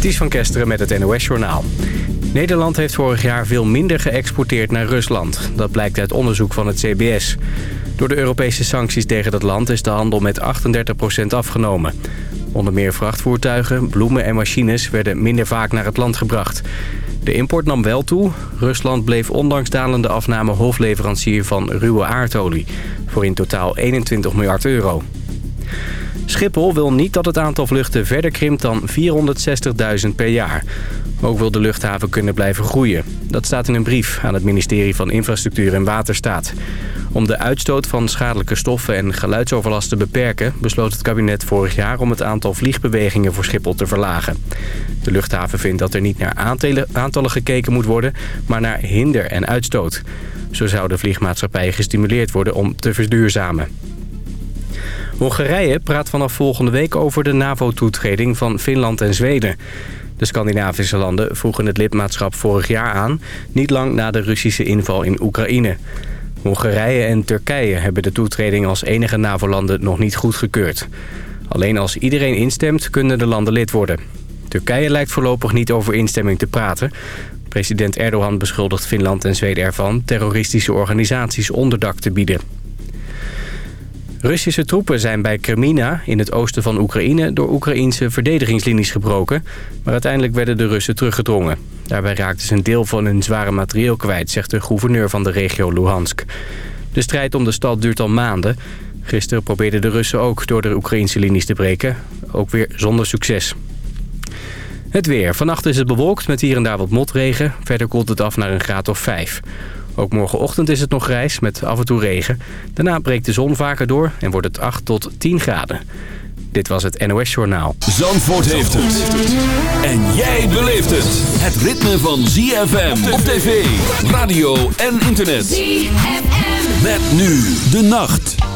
Ties van Kesteren met het NOS-journaal. Nederland heeft vorig jaar veel minder geëxporteerd naar Rusland. Dat blijkt uit onderzoek van het CBS. Door de Europese sancties tegen dat land is de handel met 38% afgenomen. Onder meer vrachtvoertuigen, bloemen en machines werden minder vaak naar het land gebracht. De import nam wel toe. Rusland bleef ondanks dalende afname hofleverancier van ruwe aardolie. Voor in totaal 21 miljard euro. Schiphol wil niet dat het aantal vluchten verder krimpt dan 460.000 per jaar. Ook wil de luchthaven kunnen blijven groeien. Dat staat in een brief aan het ministerie van Infrastructuur en Waterstaat. Om de uitstoot van schadelijke stoffen en geluidsoverlast te beperken... besloot het kabinet vorig jaar om het aantal vliegbewegingen voor Schiphol te verlagen. De luchthaven vindt dat er niet naar aantallen gekeken moet worden... maar naar hinder en uitstoot. Zo zouden vliegmaatschappijen gestimuleerd worden om te verduurzamen. Hongarije praat vanaf volgende week over de NAVO-toetreding van Finland en Zweden. De Scandinavische landen vroegen het lidmaatschap vorig jaar aan... niet lang na de Russische inval in Oekraïne. Hongarije en Turkije hebben de toetreding als enige NAVO-landen nog niet goedgekeurd. Alleen als iedereen instemt kunnen de landen lid worden. Turkije lijkt voorlopig niet over instemming te praten. President Erdogan beschuldigt Finland en Zweden ervan... terroristische organisaties onderdak te bieden. Russische troepen zijn bij Kremina in het oosten van Oekraïne... door Oekraïnse verdedigingslinies gebroken. Maar uiteindelijk werden de Russen teruggedrongen. Daarbij raakten ze een deel van hun zware materieel kwijt... zegt de gouverneur van de regio Luhansk. De strijd om de stad duurt al maanden. Gisteren probeerden de Russen ook door de Oekraïnse linies te breken. Ook weer zonder succes. Het weer. Vannacht is het bewolkt met hier en daar wat motregen. Verder koelt het af naar een graad of 5. Ook morgenochtend is het nog grijs met af en toe regen. Daarna breekt de zon vaker door en wordt het 8 tot 10 graden. Dit was het NOS Journaal. Zandvoort heeft het. En jij beleeft het. Het ritme van ZFM op tv, radio en internet. ZFM. Met nu de nacht.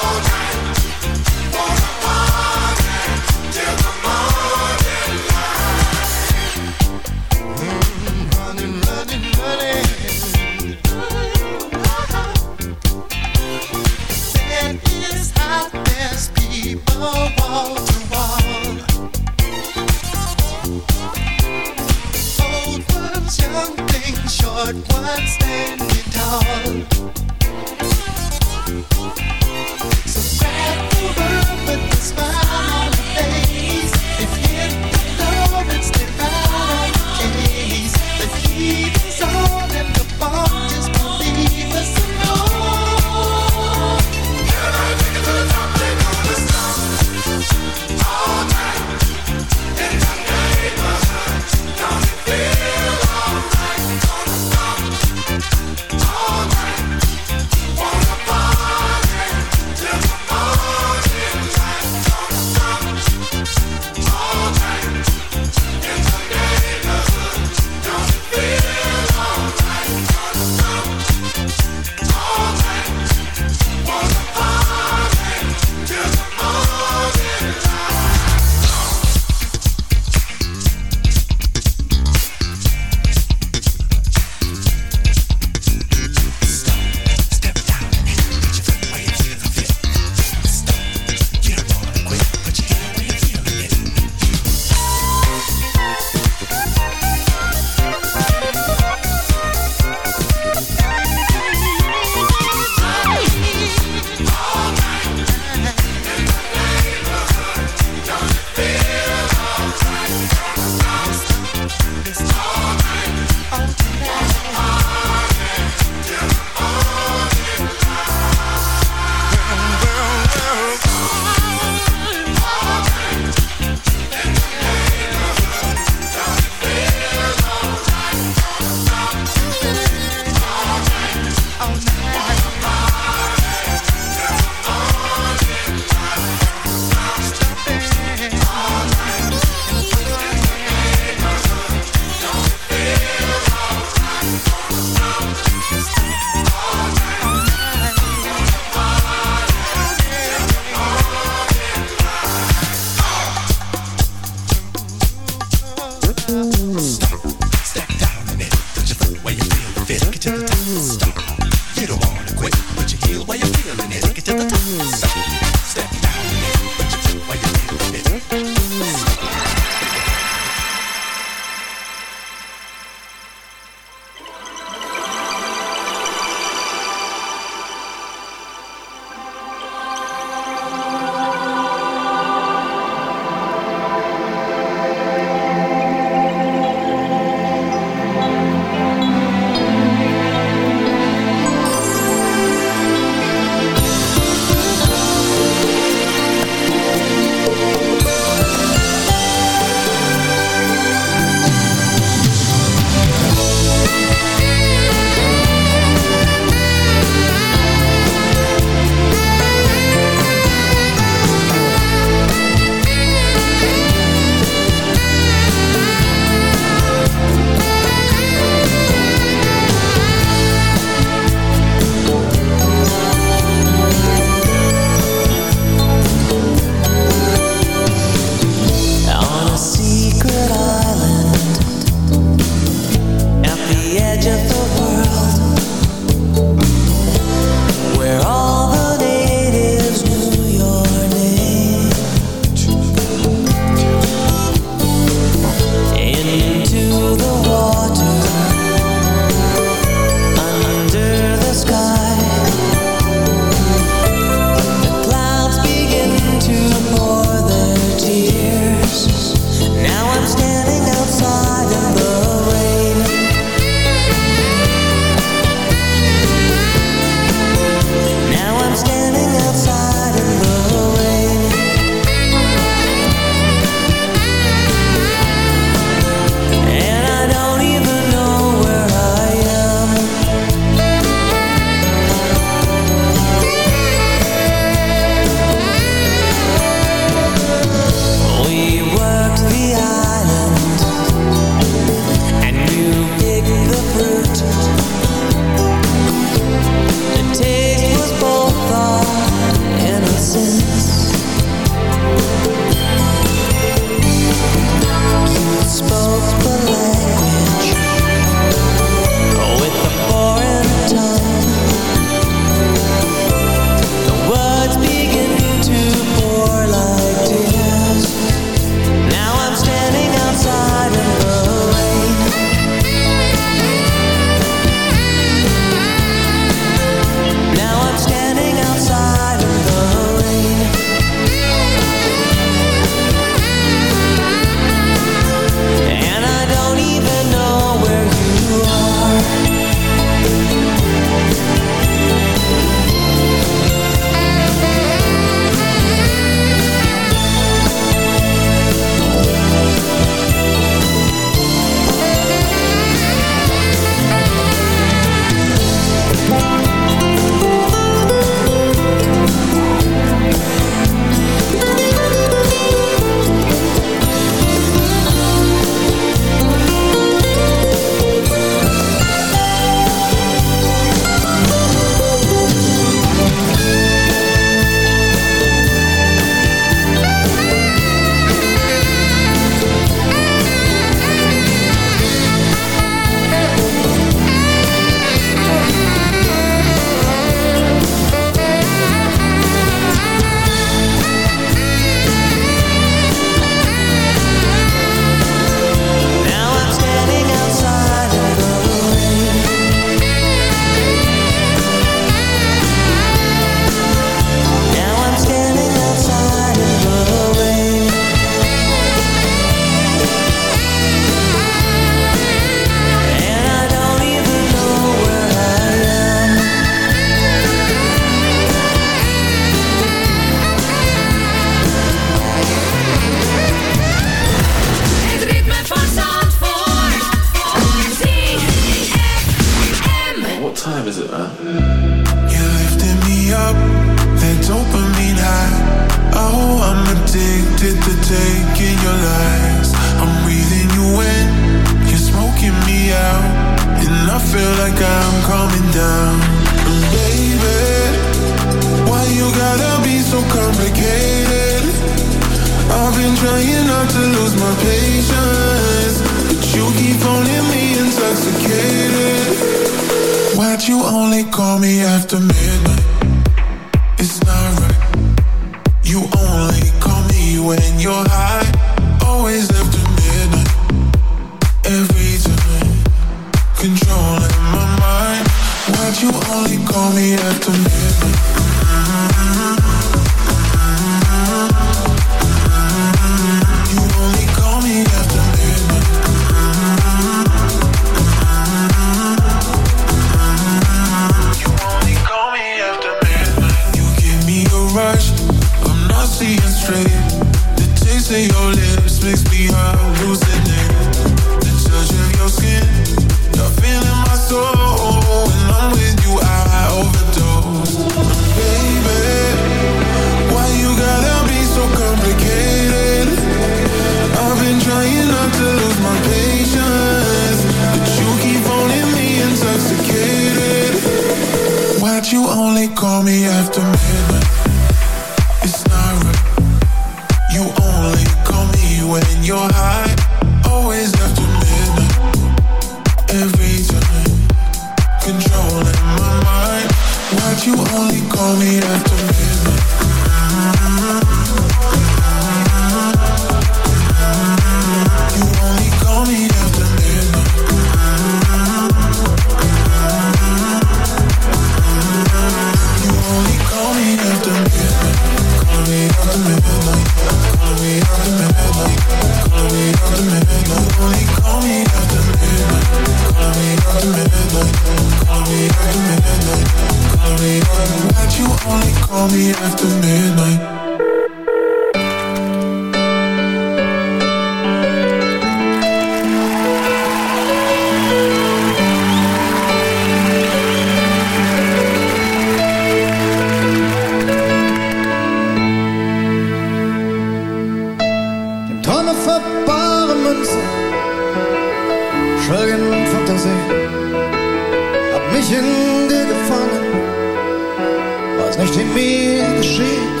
was nicht in mir geschieht.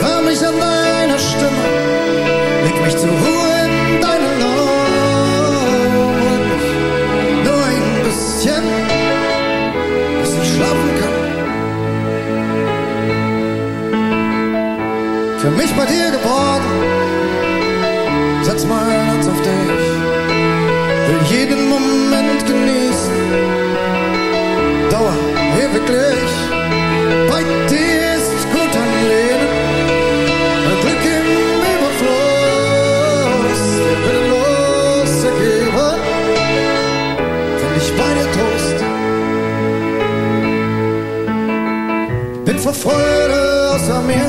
Fahr mich an deiner Stimme, leg mich zur Ruhe in deinen Augen. Nur ein bisschen, bis ich schlafen kann. Für mich bei dir geworden, setz mein Herz auf dich. Will jeden Moment genießen. Dauer wirklich, bei dir ist gut ein Leben, ein Glück im Überfluss, der willenlose Geber, find ich bei dir Trost. Bin vor Freude außer mir,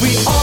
We all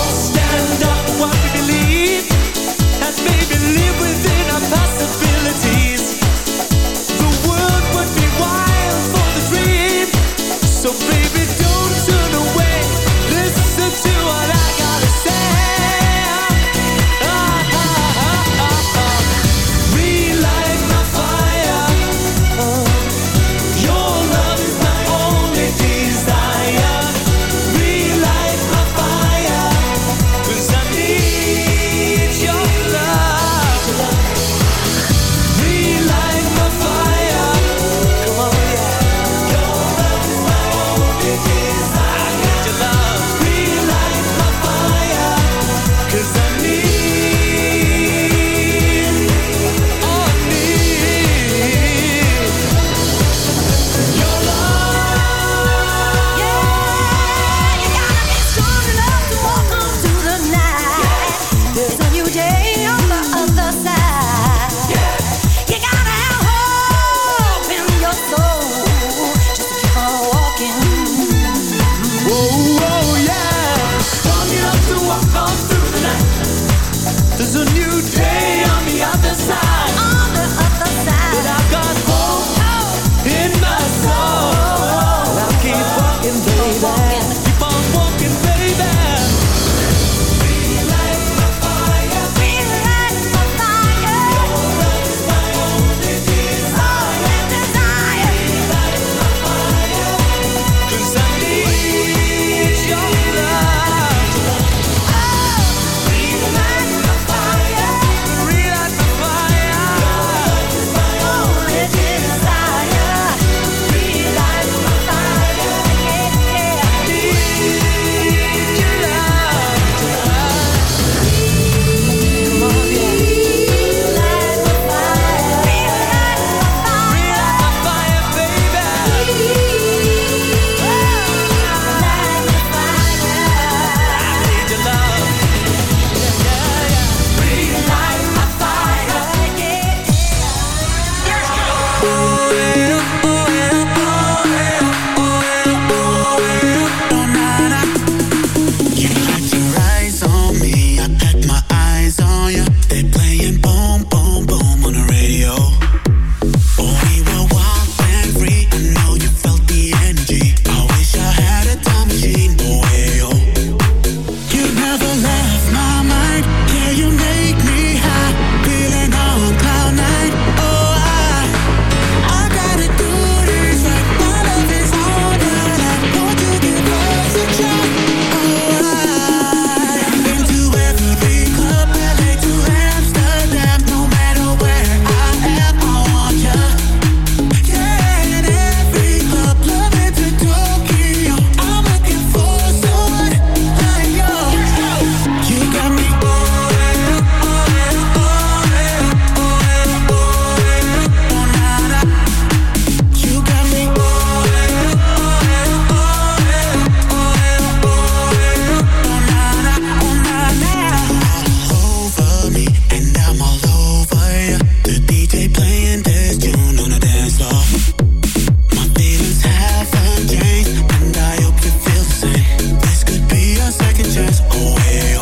always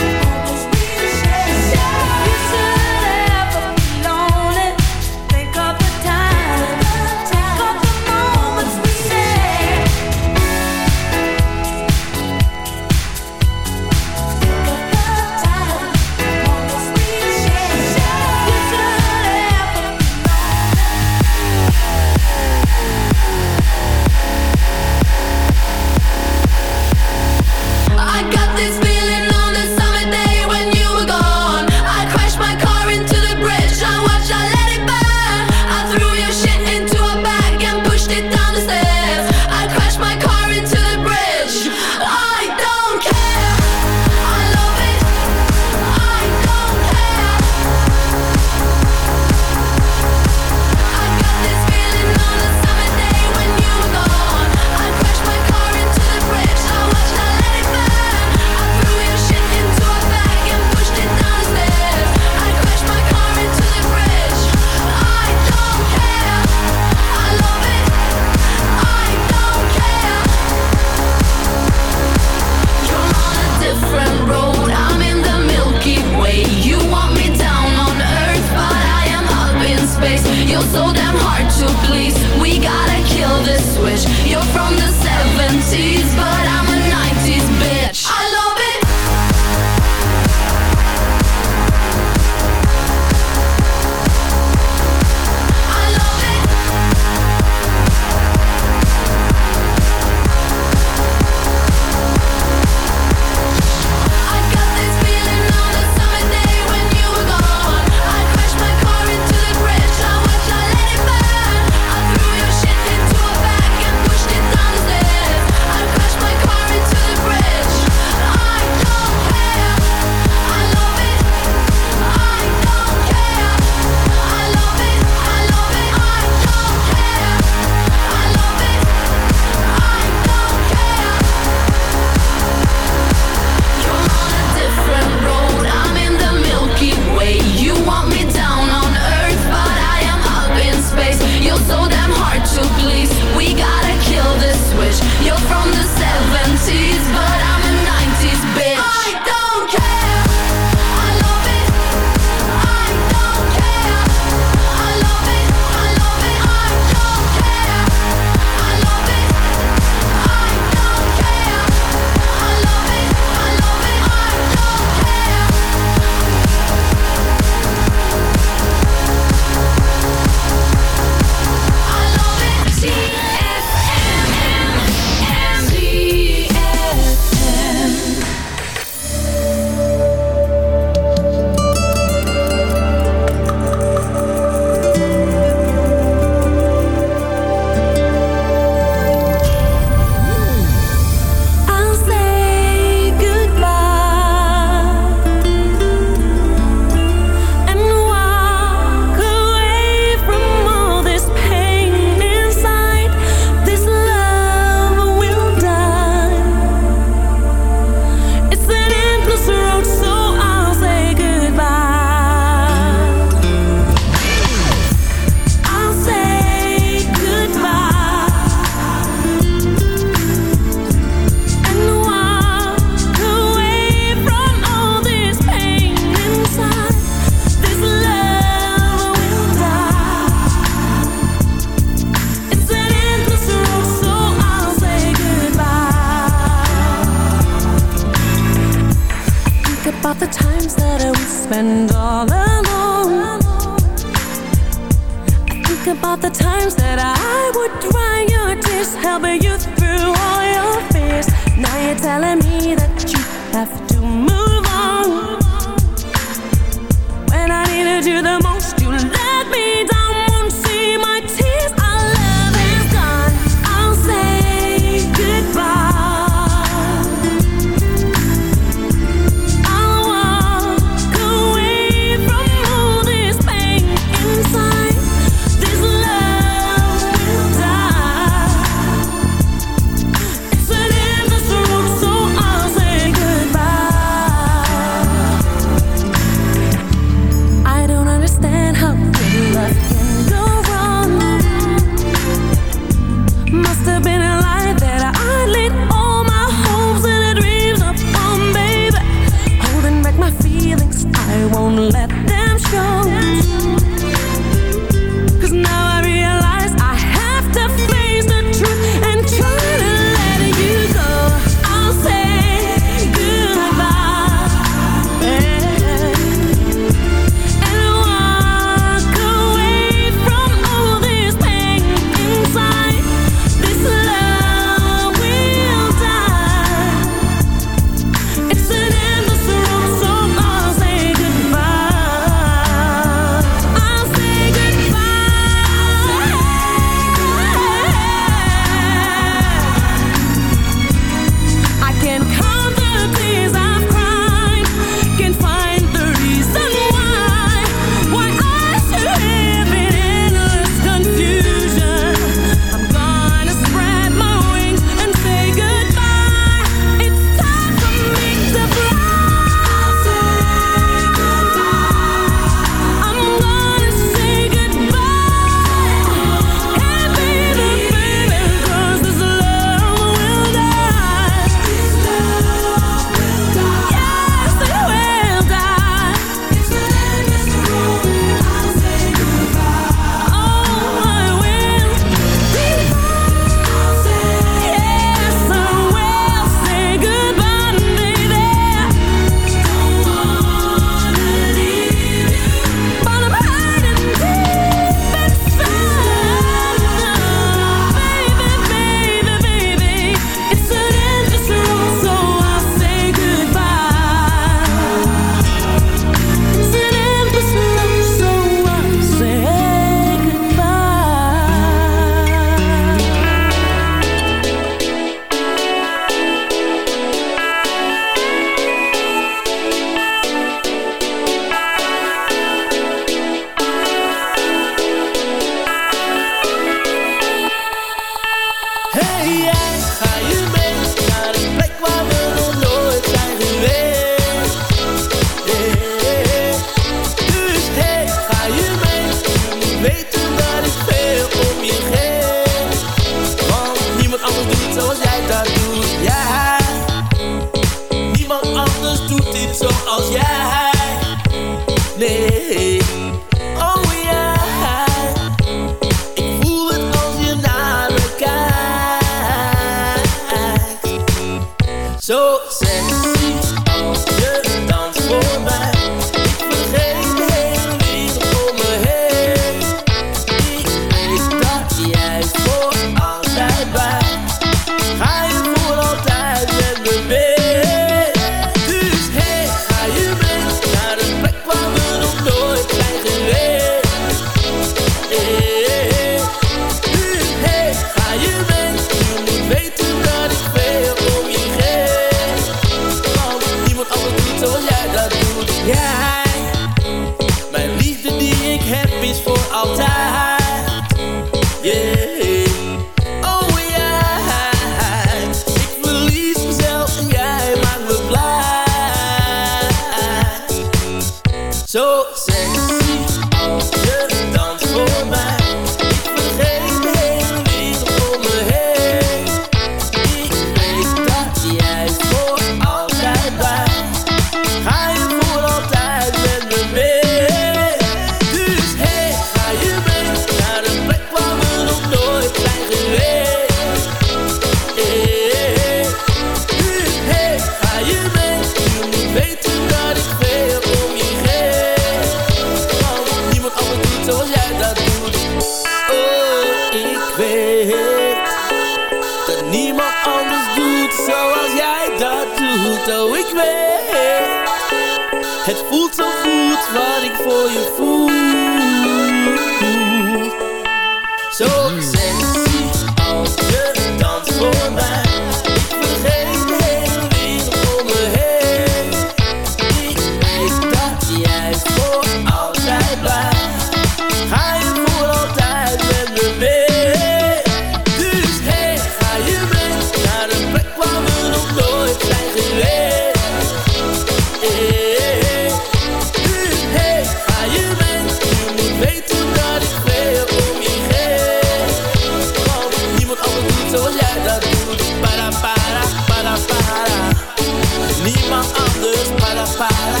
Para,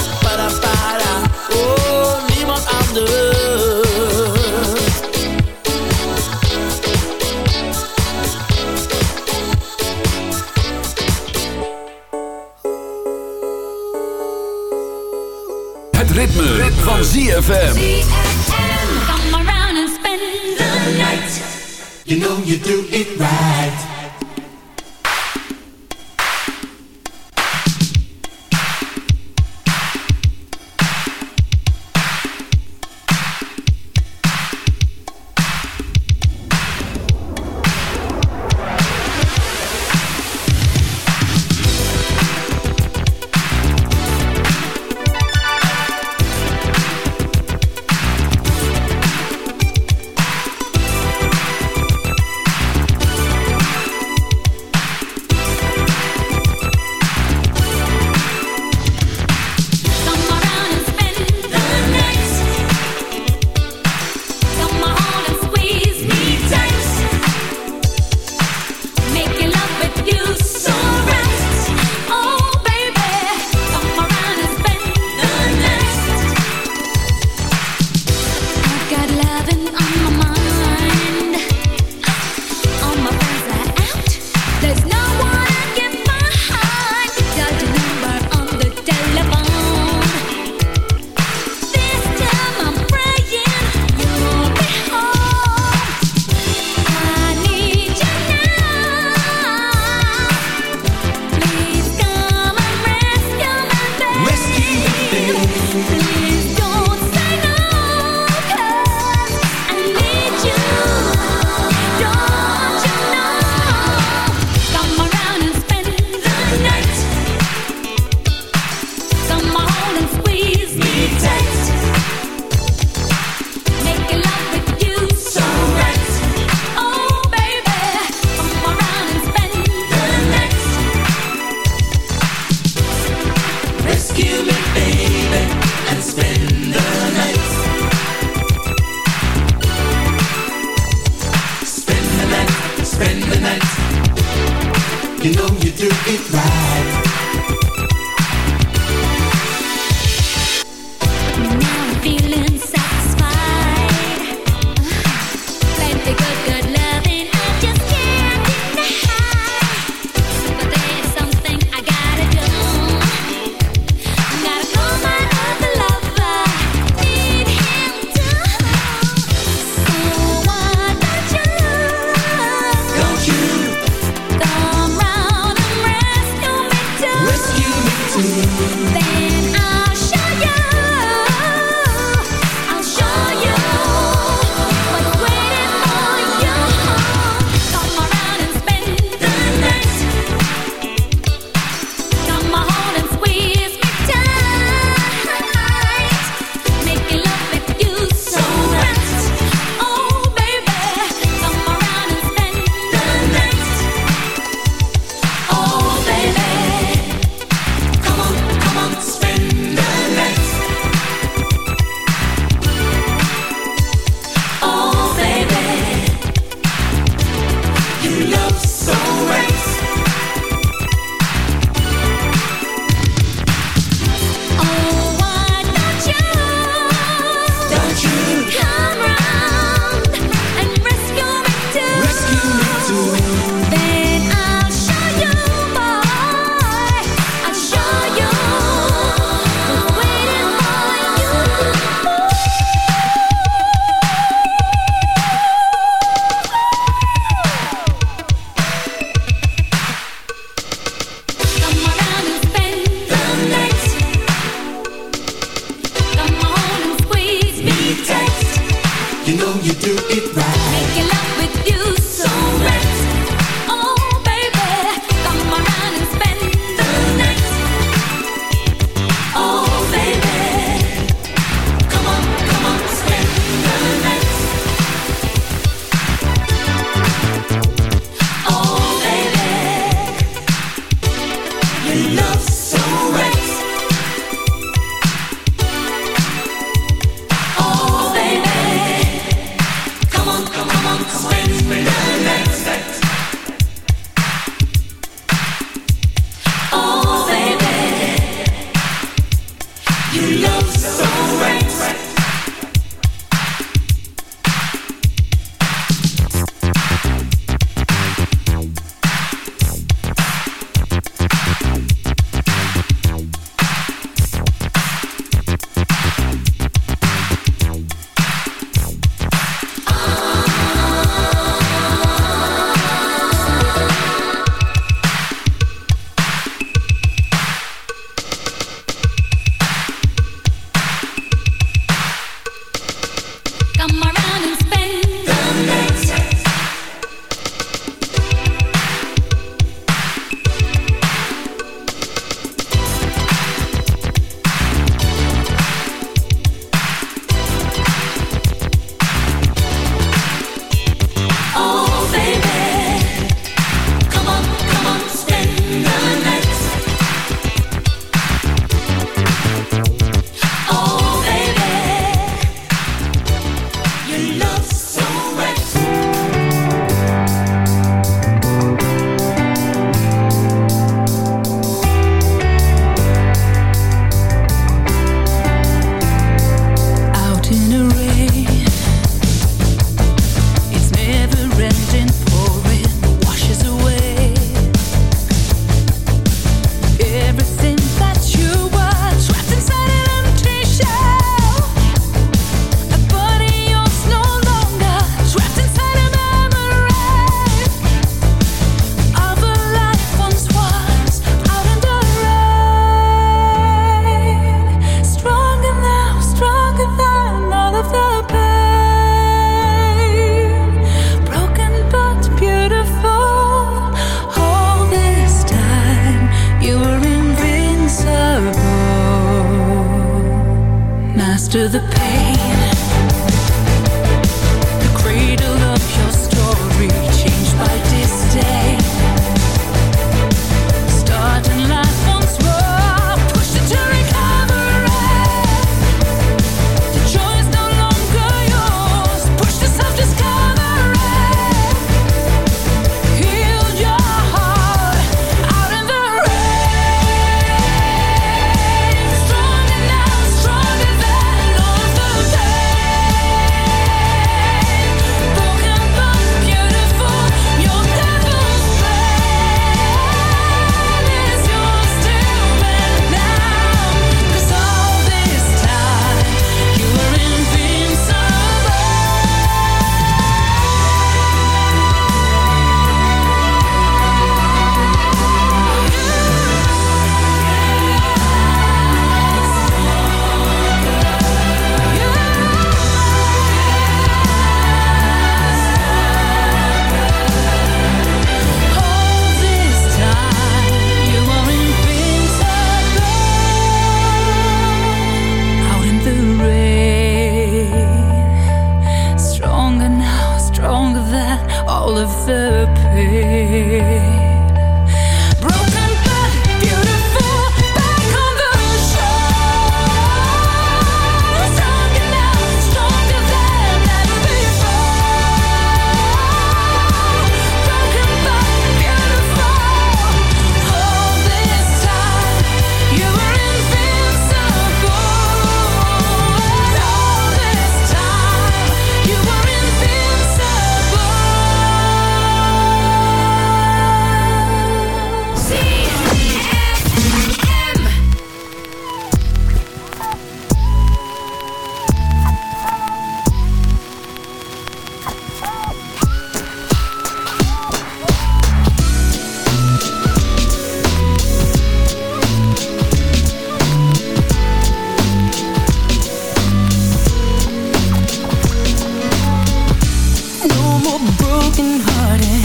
no more broken hearted.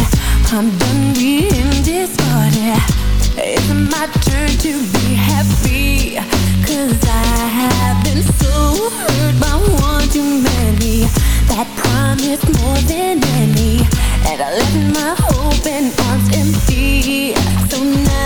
I'm done being discarded. It's my turn to be happy. Cause I have been so hurt by one too many that promised more than any. And I left my hope and arms empty. So now.